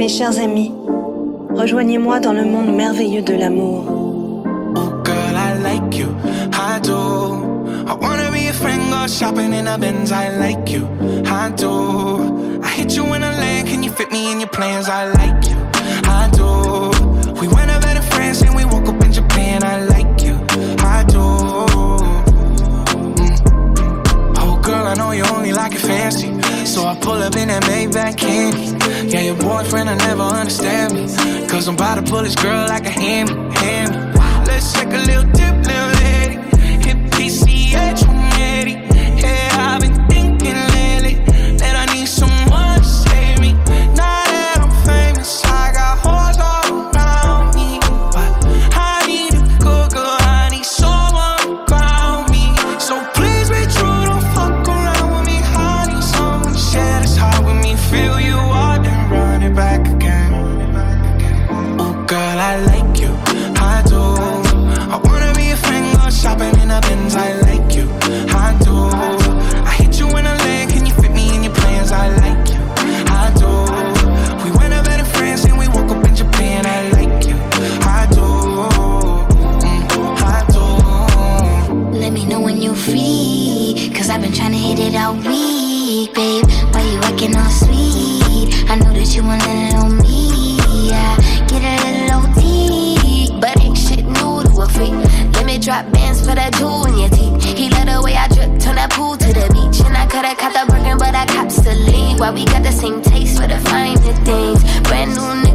Mes chers amis, rejoignez-moi dans le monde merveilleux de l'amour. Oh girl, I like you, I do. I wanna be a friend, go shopping in a Benz, I like you, I do. I hit you in a land, can you fit me in your plans? I like you, pull up in that Maybach candy. Yeah, your boyfriend will never understand me. Cause I'm about to pull this girl like a hammy, free. Cause I've been trying to hit it all week, babe. Why you acting all sweet? I know that you want it on me. Yeah, get a little OT. But ain't shit new to a freak. Let me drop bands for that jewel in your teeth. He let the way I drip, turn that pool to the beach. And I coulda caught the Birkin, but I cops the lean. Why we got the same taste for the finer things. Brand new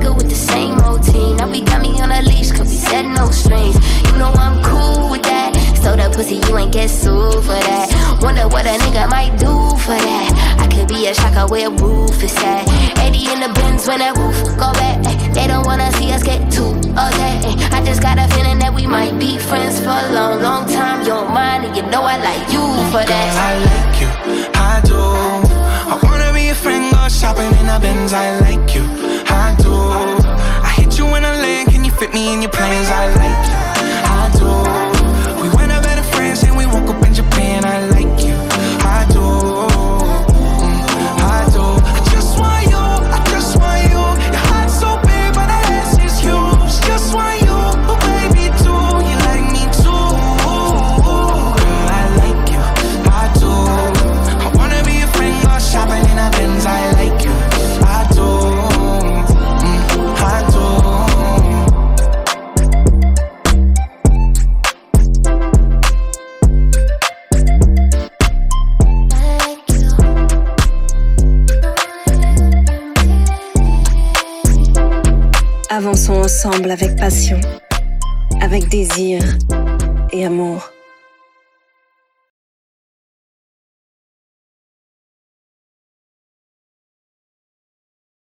Wonder what a nigga might do for that. I could be a shocker where roof is at. 80 in the bins when that roof go back. They don't wanna see us get too upset. I just got a feeling that we might be friends for a long, long time. You don't mind, and you know I like you for Girl, I like you, I do. I wanna be a friend, go shopping in a Benz. I like you, Avançons ensemble avec passion, avec désir et amour.